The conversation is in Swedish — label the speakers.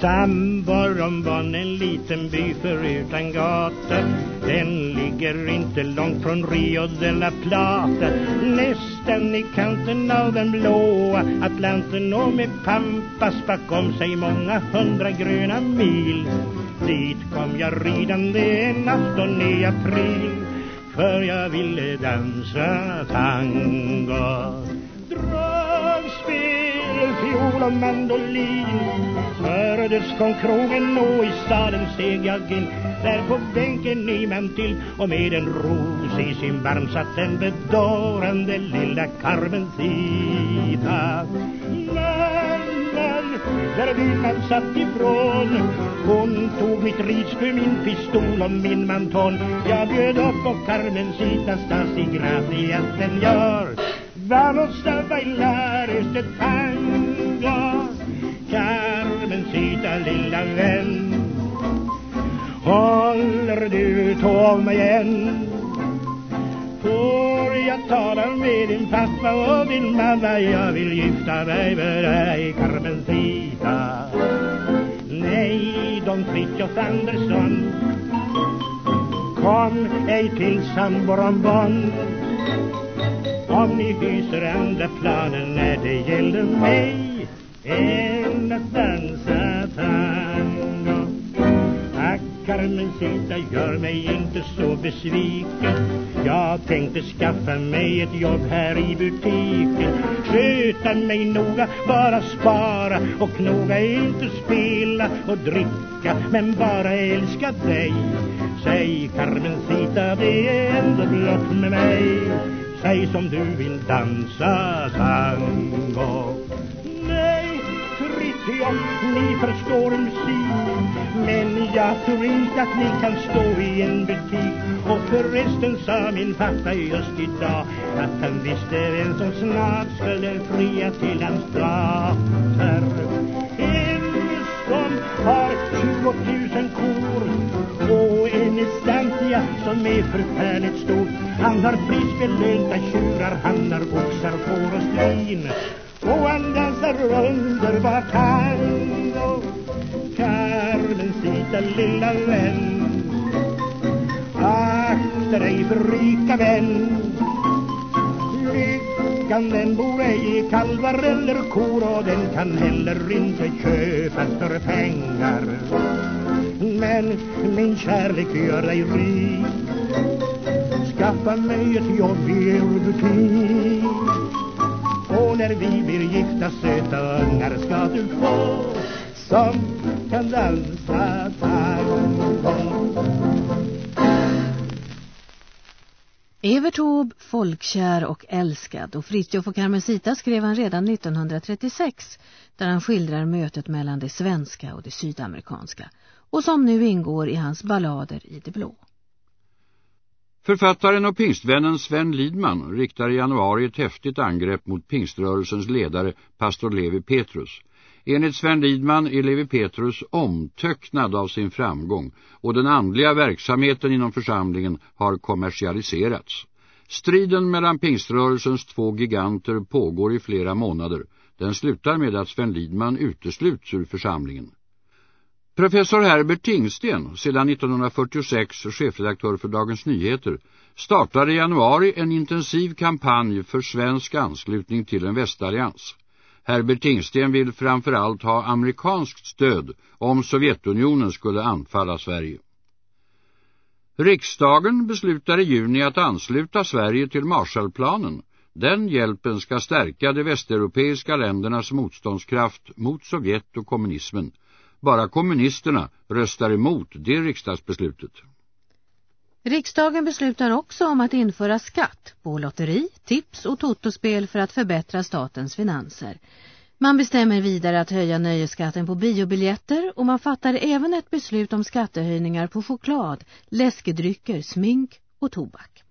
Speaker 1: Samboromban, en liten by förutan gata Den ligger inte långt från Rio de la Plata. Nästan i kanten av den blåa Atlanten och med pampas bakom sig många hundra gröna mil. Dit kom jag ridande en afton i april För jag ville dansa tango fiol och mandolin. Hördes från krogen och i staden steg jag in. Där på bänken i man till och med en ros i sin barm satt den bedårande lilla Carmencita Mamman, där man satt ifrån Hon tog mitt ridspö, min pistol och min manton. Jag bjöd upp på Carmencitas stas i gracias senor Vamos a bailar este tango Carmencita lilla vän. Håller du tå mig igen? Får jag tala med din pappa och din mamma? Jag vill gifta mig med dig Carmencita Nej, Don Fritiof Andersson. Kom ej till San Borambon Om ni hyser andra planer när det gäller mig. Än att dansa tango. Ack, Carmencita, gör mig inte så besviken. Jag tänkte skaffa mig ett jobb här i butiken. Sköta mig noga, bara spara och knoga Inte spela och dricka, men bara älska dig Säg Carmencita, det är ändå blott med mig. Säg som du vill dansa tango. Nej, Fritiof, ni förstår musik Men jag tror inte att ni kan stå i en butik. Och förresten sa min pappa just idag Att han visste vem som snart skulle fria till hans dator. En som har 20 000 kor Och en estantia som är förfärligt stor. Han har prisbelönta tjurar, han har oxar, får och svin. Och han tango Carmencita lilla vän Akta dig för rika vän. Lyckan den bor ej i kalvar eller kor Och den kan heller inte köpas för pengar. Men min kärlek gör dig rik. Skaffa mig ett jobb i er butik när vi blir gifta söta ungar ska du få Som kan dansa tango
Speaker 2: Evert Taube, folkkär och älskad och Fritjof och Carmencita skrev han redan 1936 där han skildrar mötet mellan det svenska och det sydamerikanska och som nu ingår i hans ballader i det blå.
Speaker 3: Författaren och pingstvännen Sven Lidman riktar i januari ett häftigt angrepp mot pingströrelsens ledare pastor Levi Petrus. Enligt Sven Lidman är Levi Petrus omtöcknad av sin framgång och den andliga verksamheten inom församlingen har kommersialiserats. Striden mellan pingströrelsens två giganter pågår i flera månader. Den slutar med att Sven Lidman utesluts ur församlingen. Professor Herbert Tingsten, sedan 1946 chefredaktör för Dagens Nyheter, startade i januari en intensiv kampanj för svensk anslutning till en västallians. Herbert Tingsten vill framförallt ha amerikanskt stöd om Sovjetunionen skulle anfalla Sverige. Riksdagen beslutar i juni att ansluta Sverige till Marshallplanen. Den hjälpen ska stärka de västeuropeiska ländernas motståndskraft mot Sovjet och kommunismen. Bara kommunisterna röstar emot det riksdagsbeslutet.
Speaker 2: Riksdagen beslutar också om att införa skatt på lotteri, tips och totospel för att förbättra statens finanser. Man bestämmer vidare att höja nöjesskatten på biobiljetter och man fattar även ett beslut om skattehöjningar på choklad, läskedrycker, smink och tobak.